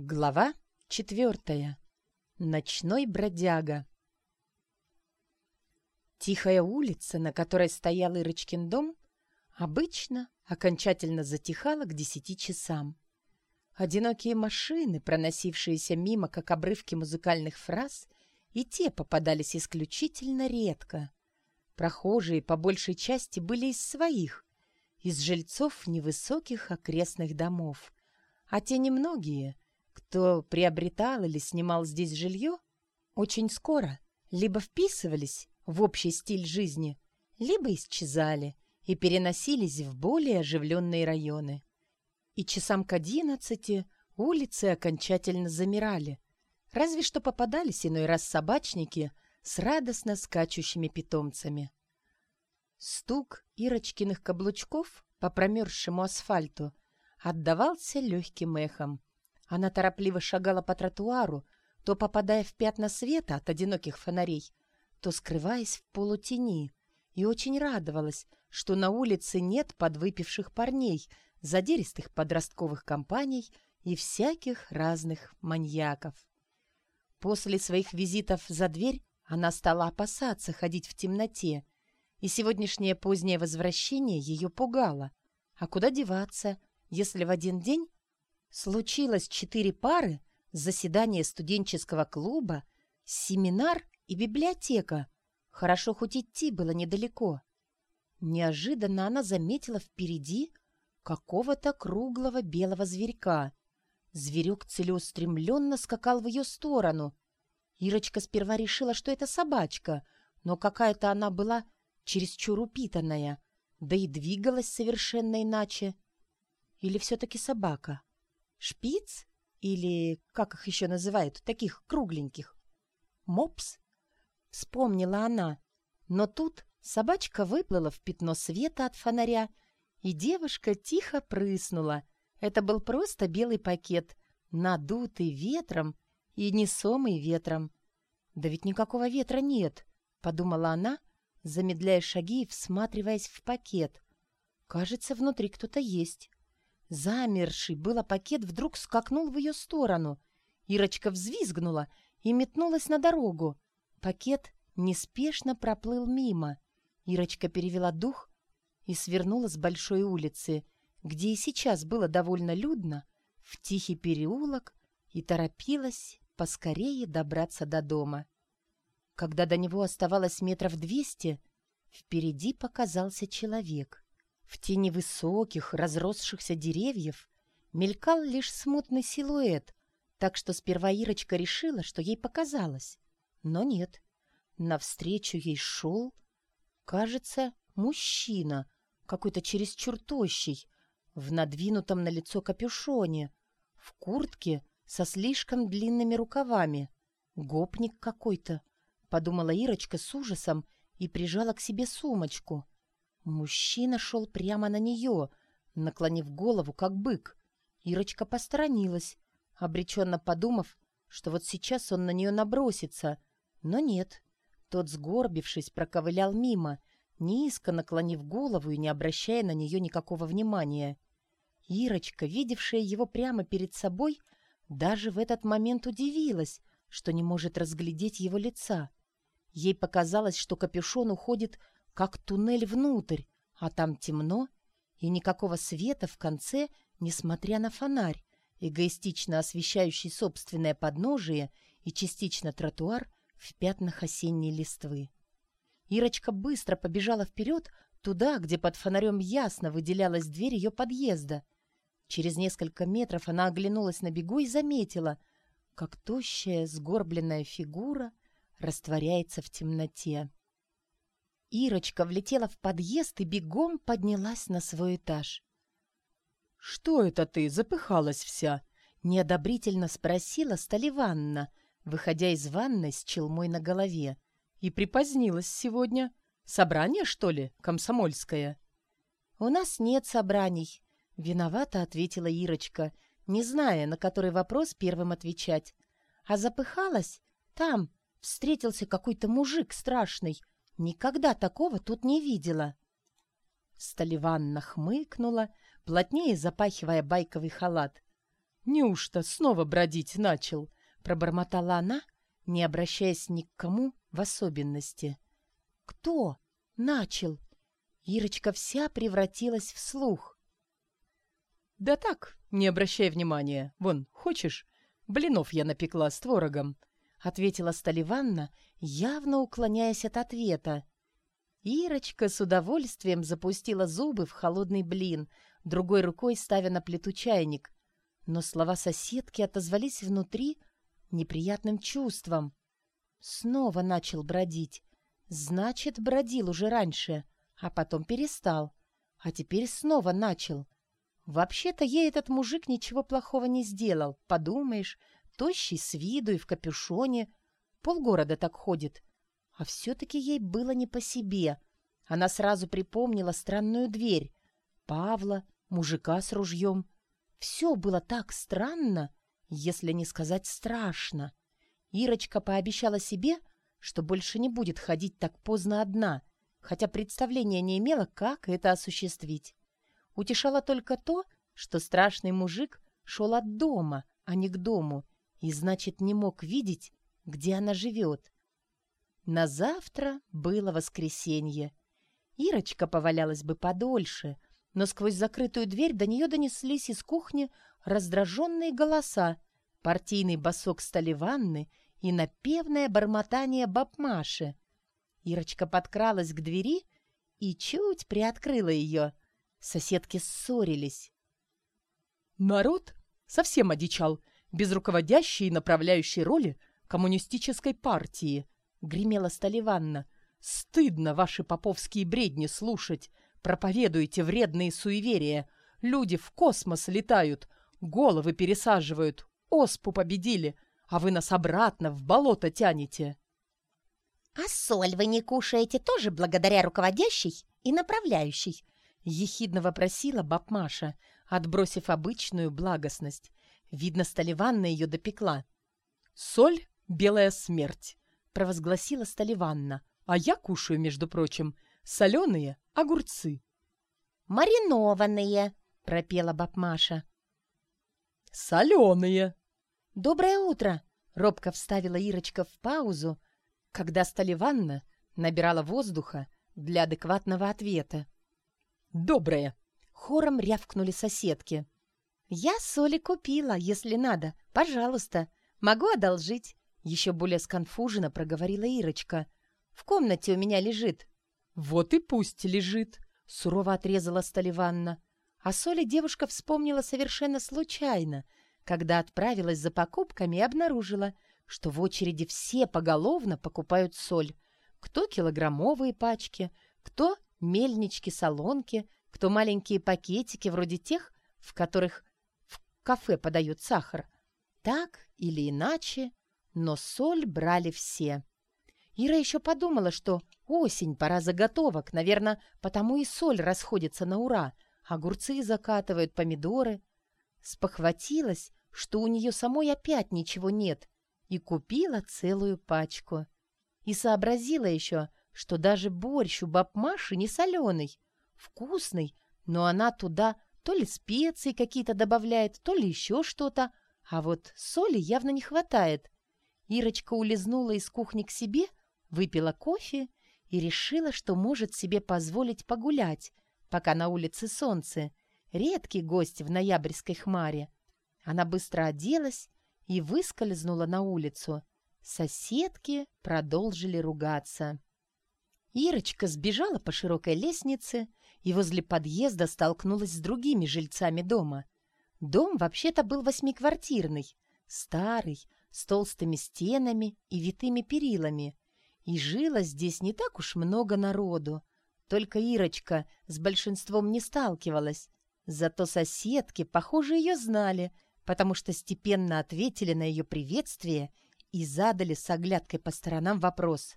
Глава четвертая. Ночной бродяга. Тихая улица, на которой стоял Ирочкин дом, обычно окончательно затихала к десяти часам. Одинокие машины, проносившиеся мимо, как обрывки музыкальных фраз, и те попадались исключительно редко. Прохожие по большей части были из своих, из жильцов невысоких окрестных домов, а те немногие — кто приобретал или снимал здесь жилье, очень скоро либо вписывались в общий стиль жизни, либо исчезали и переносились в более оживленные районы. И часам к одиннадцати улицы окончательно замирали, разве что попадались иной раз собачники с радостно скачущими питомцами. Стук Ирочкиных каблучков по промерзшему асфальту отдавался легким эхом, она торопливо шагала по тротуару, то попадая в пятна света от одиноких фонарей, то скрываясь в полутени, и очень радовалась, что на улице нет подвыпивших парней, задиристых подростковых компаний и всяких разных маньяков. После своих визитов за дверь она стала опасаться ходить в темноте, и сегодняшнее позднее возвращение ее пугало. А куда деваться, если в один день Случилось четыре пары, заседание студенческого клуба, семинар и библиотека. Хорошо хоть идти было недалеко. Неожиданно она заметила впереди какого-то круглого белого зверька. Зверек целеустремленно скакал в ее сторону. Ирочка сперва решила, что это собачка, но какая-то она была чересчур упитанная, да и двигалась совершенно иначе. Или все-таки собака? Шпиц? Или как их еще называют, таких кругленьких? Мопс? Вспомнила она. Но тут собачка выплыла в пятно света от фонаря, и девушка тихо прыснула. Это был просто белый пакет, надутый ветром и несомый ветром. «Да ведь никакого ветра нет», — подумала она, замедляя шаги и всматриваясь в пакет. «Кажется, внутри кто-то есть». Замерший было пакет вдруг скакнул в ее сторону. Ирочка взвизгнула и метнулась на дорогу. Пакет неспешно проплыл мимо. Ирочка перевела дух и свернула с большой улицы, где и сейчас было довольно людно, в тихий переулок и торопилась поскорее добраться до дома. Когда до него оставалось метров двести, впереди показался человек — в тени высоких, разросшихся деревьев мелькал лишь смутный силуэт, так что сперва Ирочка решила, что ей показалось. Но нет. Навстречу ей шел, кажется, мужчина, какой-то чересчур тощий, в надвинутом на лицо капюшоне, в куртке со слишком длинными рукавами. Гопник какой-то, подумала Ирочка с ужасом и прижала к себе сумочку — Мужчина шел прямо на нее, наклонив голову, как бык. Ирочка посторонилась, обреченно подумав, что вот сейчас он на нее набросится. Но нет. Тот, сгорбившись, проковылял мимо, низко наклонив голову и не обращая на нее никакого внимания. Ирочка, видевшая его прямо перед собой, даже в этот момент удивилась, что не может разглядеть его лица. Ей показалось, что капюшон уходит как туннель внутрь, а там темно и никакого света в конце, несмотря на фонарь, эгоистично освещающий собственное подножие и частично тротуар в пятнах осенней листвы. Ирочка быстро побежала вперед, туда, где под фонарем ясно выделялась дверь ее подъезда. Через несколько метров она оглянулась на бегу и заметила, как тощая, сгорбленная фигура растворяется в темноте. Ирочка влетела в подъезд и бегом поднялась на свой этаж. «Что это ты, запыхалась вся?» — неодобрительно спросила Столиванна, выходя из ванной с челмой на голове. «И припозднилась сегодня. Собрание, что ли, комсомольское?» «У нас нет собраний», — виновато ответила Ирочка, не зная, на который вопрос первым отвечать. «А запыхалась? Там встретился какой-то мужик страшный, Никогда такого тут не видела. Столиванна хмыкнула, плотнее запахивая байковый халат. Неужто снова бродить начал?» — пробормотала она, не обращаясь ни к кому в особенности. «Кто начал?» Ирочка вся превратилась в слух. «Да так, не обращай внимания. Вон, хочешь? Блинов я напекла с творогом», — ответила Столиванна, явно уклоняясь от ответа. Ирочка с удовольствием запустила зубы в холодный блин, другой рукой ставя на плиту чайник. Но слова соседки отозвались внутри неприятным чувством. Снова начал бродить. Значит, бродил уже раньше, а потом перестал. А теперь снова начал. Вообще-то ей этот мужик ничего плохого не сделал. Подумаешь, тощий с виду и в капюшоне. Полгорода так ходит. А все-таки ей было не по себе. Она сразу припомнила странную дверь. Павла, мужика с ружьем. Все было так странно, если не сказать страшно. Ирочка пообещала себе, что больше не будет ходить так поздно одна, хотя представления не имела, как это осуществить. Утешало только то, что страшный мужик шел от дома, а не к дому, и, значит, не мог видеть, где она живет. На завтра было воскресенье. Ирочка повалялась бы подольше, но сквозь закрытую дверь до нее донеслись из кухни раздраженные голоса, партийный босок Столиванны и напевное бормотание бабмаши. Ирочка подкралась к двери и чуть приоткрыла ее. Соседки ссорились. Народ совсем одичал, без руководящей и направляющей роли коммунистической партии —— гремела Столиванна. «Стыдно ваши поповские бредни слушать. Проповедуете вредные суеверия. Люди в космос летают, головы пересаживают, оспу победили, а вы нас обратно в болото тянете». «А соль вы не кушаете тоже благодаря руководящей и направляющей?» — ехидно вопросила баб Маша, отбросив обычную благостность. Видно, Столиванна ее допекла. «Соль — белая смерть провозгласила Столиванна. «А я кушаю, между прочим, соленые огурцы». «Маринованные», — пропела бабмаша. «Соленые». «Доброе утро», — робко вставила Ирочка в паузу, когда Столиванна набирала воздуха для адекватного ответа. «Доброе», — хором рявкнули соседки. «Я соли купила, если надо. Пожалуйста. Могу одолжить. Еще более сконфуженно проговорила Ирочка. «В комнате у меня лежит». «Вот и пусть лежит», — сурово отрезала Столиванна. А соли девушка вспомнила совершенно случайно, когда отправилась за покупками и обнаружила, что в очереди все поголовно покупают соль. Кто килограммовые пачки, кто мельнички-солонки, кто маленькие пакетики вроде тех, в которых кафе подают сахар. Так или иначе, но соль брали все. Ира еще подумала, что осень, пора заготовок, наверное, потому и соль расходится на ура, огурцы закатывают, помидоры. Спохватилась, что у нее самой опять ничего нет, и купила целую пачку. И сообразила еще, что даже борщ у баб Маши не соленый, вкусный, но она туда то ли специи какие-то добавляет, то ли еще что-то, а вот соли явно не хватает. Ирочка улизнула из кухни к себе, выпила кофе и решила, что может себе позволить погулять, пока на улице солнце, редкий гость в ноябрьской хмаре. Она быстро оделась и выскользнула на улицу. Соседки продолжили ругаться. Ирочка сбежала по широкой лестнице и возле подъезда столкнулась с другими жильцами дома. Дом вообще-то был восьмиквартирный, старый, с толстыми стенами и витыми перилами. И жило здесь не так уж много народу. Только Ирочка с большинством не сталкивалась. Зато соседки, похоже, ее знали, потому что степенно ответили на ее приветствие и задали с оглядкой по сторонам вопрос.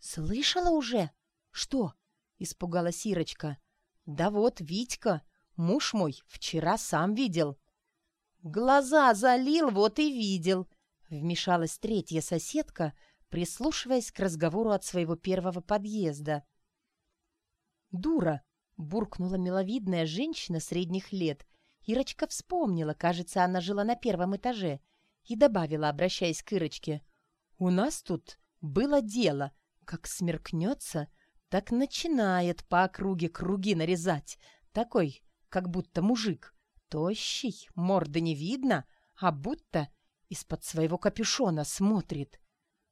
«Слышала уже?» «Что?» — испугалась Ирочка. «Да вот, Витька, муж мой, вчера сам видел». «Глаза залил, вот и видел», Вмешалась третья соседка, прислушиваясь к разговору от своего первого подъезда. «Дура!» — буркнула миловидная женщина средних лет Ирочка вспомнила, кажется, она жила на первом этаже, и добавила, обращаясь к Ирочке. «У нас тут было дело. Как смеркнется, так начинает по округе круги нарезать. Такой, как будто мужик. Тощий, морды не видно, а будто из-под своего капюшона смотрит.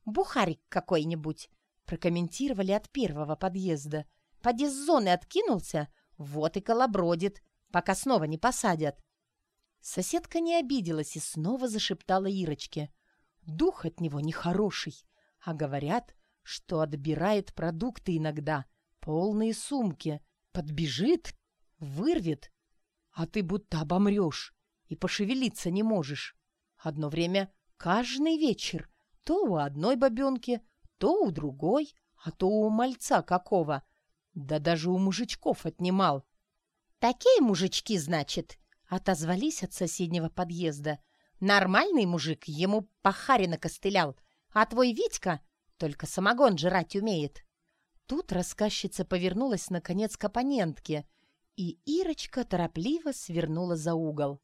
«Бухарик какой-нибудь», — прокомментировали от первого подъезда. «Поди зоны откинулся, вот и колобродит, пока снова не посадят». Соседка не обиделась и снова зашептала Ирочке. «Дух от него нехороший, а говорят, что отбирает продукты иногда, полные сумки, подбежит, вырвет, а ты будто обомрешь и пошевелиться не можешь. Одно время каждый вечер то у одной бабенки, то у другой, а то у мальца какого. Да даже у мужичков отнимал. «Такие мужички, значит?» — отозвались от соседнего подъезда. «Нормальный мужик ему пахари накостылял, а твой Витька только самогон жрать умеет». Тут рассказчица повернулась, наконец, к оппонентке, и Ирочка торопливо свернула за угол.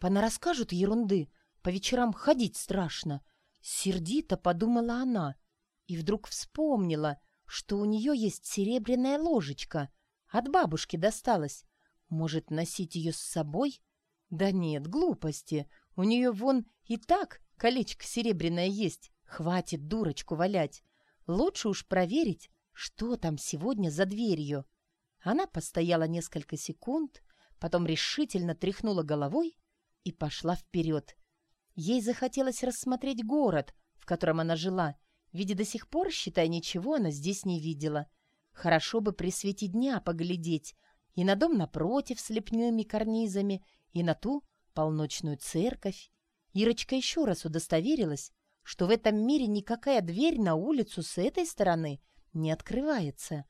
«Понарасскажут ерунды, по вечерам ходить страшно», Сердито подумала она и вдруг вспомнила, что у нее есть серебряная ложечка. От бабушки досталась. Может, носить ее с собой? Да нет, глупости. У нее вон и так колечко серебряное есть. Хватит дурочку валять. Лучше уж проверить, что там сегодня за дверью. Она постояла несколько секунд, потом решительно тряхнула головой и пошла вперед. Ей захотелось рассмотреть город, в котором она жила, ведь до сих пор, считай, ничего она здесь не видела. Хорошо бы при свете дня поглядеть и на дом напротив с лепными карнизами, и на ту полночную церковь. Ирочка еще раз удостоверилась, что в этом мире никакая дверь на улицу с этой стороны не открывается,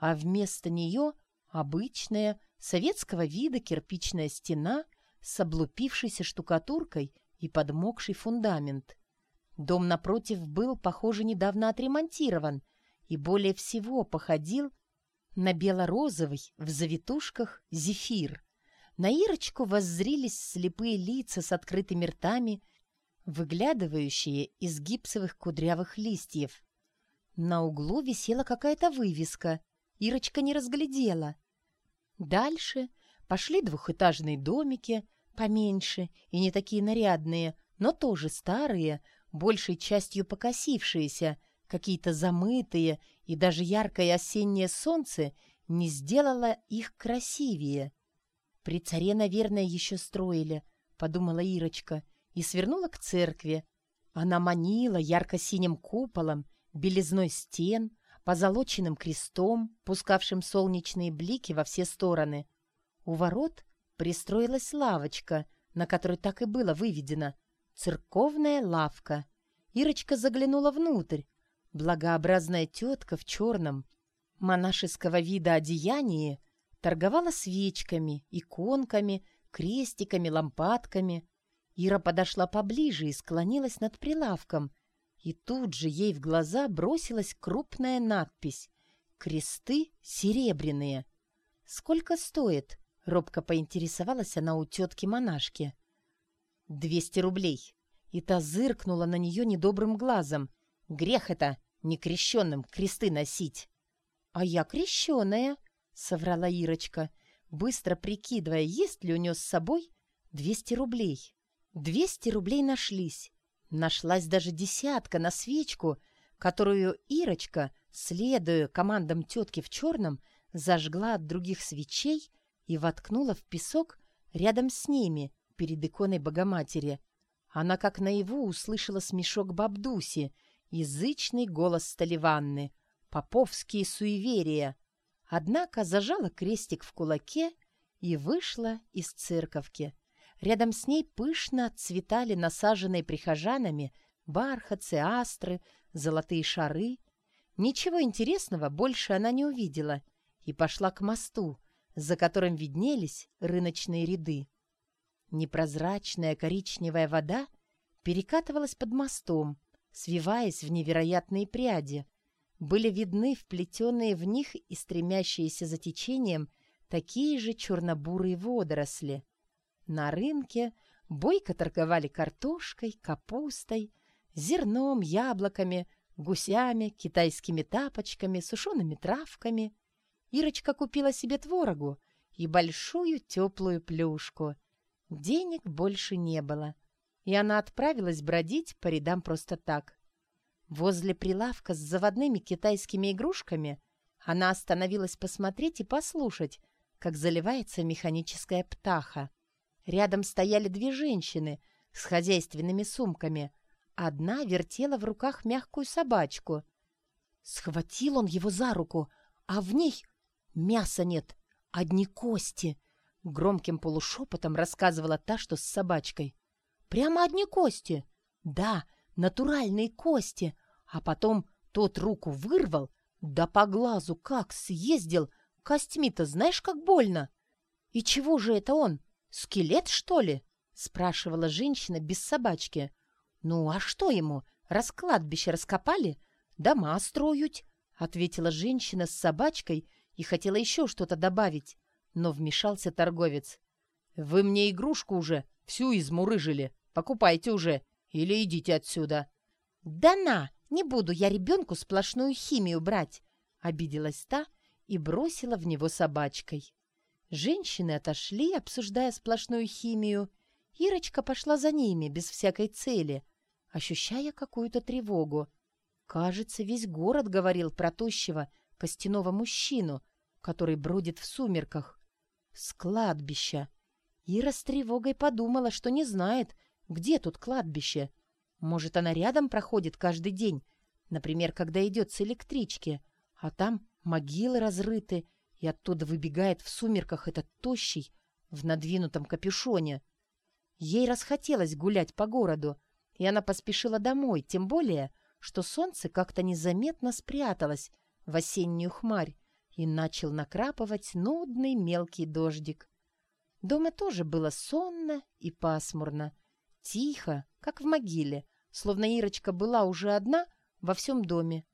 а вместо нее обычная советского вида кирпичная стена с облупившейся штукатуркой и подмокший фундамент. Дом напротив был, похоже, недавно отремонтирован и более всего походил на бело-розовый в завитушках зефир. На Ирочку воззрились слепые лица с открытыми ртами, выглядывающие из гипсовых кудрявых листьев. На углу висела какая-то вывеска. Ирочка не разглядела. Дальше пошли двухэтажные домики, Поменьше и не такие нарядные, но тоже старые, большей частью покосившиеся, какие-то замытые, и даже яркое осеннее солнце не сделало их красивее. «При царе, наверное, еще строили», — подумала Ирочка, и свернула к церкви. Она манила ярко-синим куполом, белизной стен, позолоченным крестом, пускавшим солнечные блики во все стороны. У ворот пристроилась лавочка, на которой так и было выведено «Церковная лавка». Ирочка заглянула внутрь. Благообразная тетка в черном, монашеского вида одеянии торговала свечками, иконками, крестиками, лампадками. Ира подошла поближе и склонилась над прилавком. И тут же ей в глаза бросилась крупная надпись «Кресты серебряные». «Сколько стоит?» — робко поинтересовалась она у тетки-монашки. «Двести рублей». И та зыркнула на нее недобрым глазом. «Грех это, некрещенным кресты носить». «А я крещеная», — соврала Ирочка, быстро прикидывая, есть ли у нее с собой двести рублей. Двести рублей нашлись. Нашлась даже десятка на свечку, которую Ирочка, следуя командам тетки в черном, зажгла от других свечей и воткнула в песок рядом с ними, перед иконой Богоматери. Она как наяву услышала смешок бабдуси, язычный голос Столиванны, поповские суеверия. Однако зажала крестик в кулаке и вышла из церковки. Рядом с ней пышно отцветали насаженные прихожанами бархатцы, астры, золотые шары. Ничего интересного больше она не увидела и пошла к мосту, за которым виднелись рыночные ряды. Непрозрачная коричневая вода перекатывалась под мостом, свиваясь в невероятные пряди. Были видны вплетенные в них и стремящиеся за течением такие же черно-бурые водоросли. На рынке бойко торговали картошкой, капустой, зерном, яблоками, гусями, китайскими тапочками, сушеными травками. Ирочка купила себе творогу и большую теплую плюшку. Денег больше не было, и она отправилась бродить по рядам просто так. Возле прилавка с заводными китайскими игрушками она остановилась посмотреть и послушать, как заливается механическая птаха. Рядом стояли две женщины с хозяйственными сумками. Одна вертела в руках мягкую собачку. Схватил он его за руку, а в ней мяса нет, одни кости. Громким полушепотом рассказывала та, что с собачкой. Прямо одни кости. Да, натуральные кости. А потом тот руку вырвал, да по глазу как съездил. Костьми-то знаешь, как больно. И чего же это он? «Скелет, что ли?» — спрашивала женщина без собачки. «Ну, а что ему? Раскладбище раскопали? Дома строють», — ответила женщина с собачкой и хотела еще что-то добавить, но вмешался торговец. «Вы мне игрушку уже всю измурыжили. Покупайте уже или идите отсюда». «Да на, не буду я ребенку сплошную химию брать», — обиделась та и бросила в него собачкой. Женщины отошли, обсуждая сплошную химию. Ирочка пошла за ними, без всякой цели, ощущая какую-то тревогу. Кажется, весь город говорил про тощего костяного мужчину, который бродит в сумерках. С кладбища. Ира с тревогой подумала, что не знает, где тут кладбище. Может, она рядом проходит каждый день, например, когда идет с электрички, а там могилы разрыты, и оттуда выбегает в сумерках этот тощий в надвинутом капюшоне. Ей расхотелось гулять по городу, и она поспешила домой, тем более, что солнце как-то незаметно спряталось в осеннюю хмарь и начал накрапывать нудный мелкий дождик. Дома тоже было сонно и пасмурно, тихо, как в могиле, словно Ирочка была уже одна во всем доме.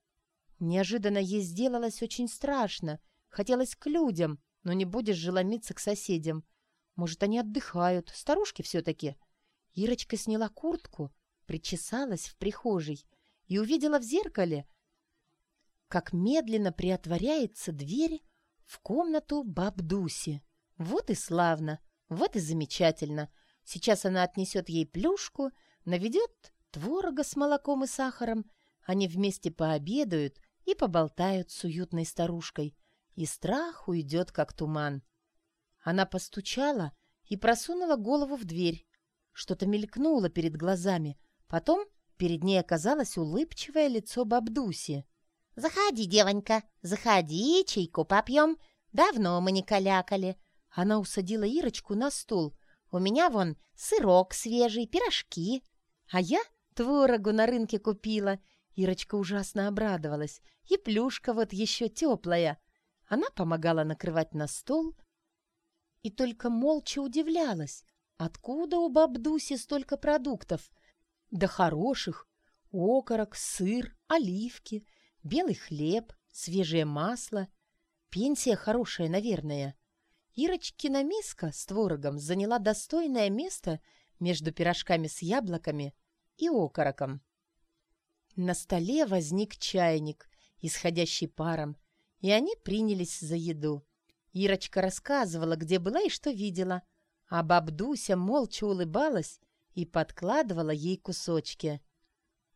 Неожиданно ей сделалось очень страшно, Хотелось к людям, но не будешь же ломиться к соседям. Может, они отдыхают, старушки все-таки. Ирочка сняла куртку, причесалась в прихожей и увидела в зеркале, как медленно приотворяется дверь в комнату бабдуси. Вот и славно, вот и замечательно. Сейчас она отнесет ей плюшку, наведет творога с молоком и сахаром. Они вместе пообедают и поболтают с уютной старушкой и страх уйдет, как туман. Она постучала и просунула голову в дверь. Что-то мелькнуло перед глазами. Потом перед ней оказалось улыбчивое лицо бабдуси. «Заходи, девонька, заходи, чайку попьем. Давно мы не калякали». Она усадила Ирочку на стул. «У меня вон сырок свежий, пирожки. А я творогу на рынке купила». Ирочка ужасно обрадовалась. «И плюшка вот еще теплая». Она помогала накрывать на стол и только молча удивлялась, откуда у бабдуси столько продуктов. Да хороших. Окорок, сыр, оливки, белый хлеб, свежее масло. Пенсия хорошая, наверное. Ирочкина миска с творогом заняла достойное место между пирожками с яблоками и окороком. На столе возник чайник, исходящий паром, и они принялись за еду. Ирочка рассказывала, где была и что видела, а бабдуся молча улыбалась и подкладывала ей кусочки.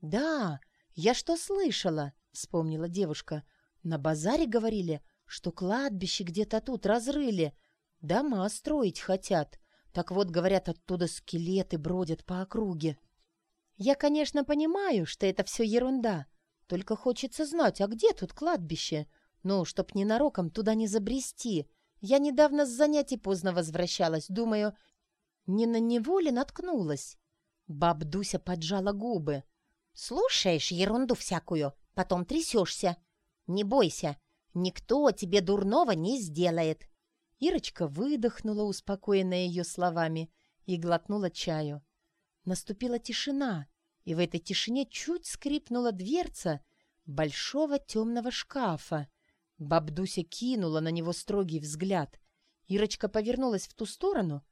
«Да, я что слышала?» — вспомнила девушка. «На базаре говорили, что кладбище где-то тут разрыли. Дома строить хотят. Так вот, говорят, оттуда скелеты бродят по округе». «Я, конечно, понимаю, что это все ерунда. Только хочется знать, а где тут кладбище?» Ну, чтоб ненароком туда не забрести. Я недавно с занятий поздно возвращалась. Думаю, не на него ли наткнулась? Баб Дуся поджала губы. «Слушаешь ерунду всякую, потом трясешься. Не бойся, никто тебе дурного не сделает». Ирочка выдохнула, успокоенная ее словами, и глотнула чаю. Наступила тишина, и в этой тишине чуть скрипнула дверца большого темного шкафа. Бабдуся кинула на него строгий взгляд. Ирочка повернулась в ту сторону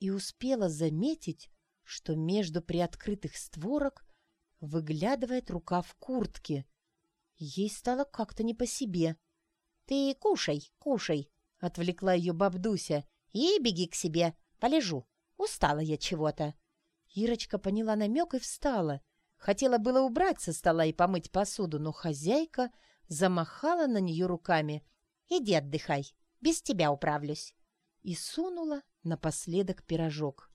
и успела заметить, что между приоткрытых створок выглядывает рука в куртке. Ей стало как-то не по себе. «Ты кушай, кушай», — отвлекла ее бабдуся, — «и беги к себе, полежу. Устала я чего-то». Ирочка поняла намек и встала. Хотела было убрать со стола и помыть посуду, но хозяйка замахала на нее руками. «Иди отдыхай, без тебя управлюсь». И сунула напоследок пирожок.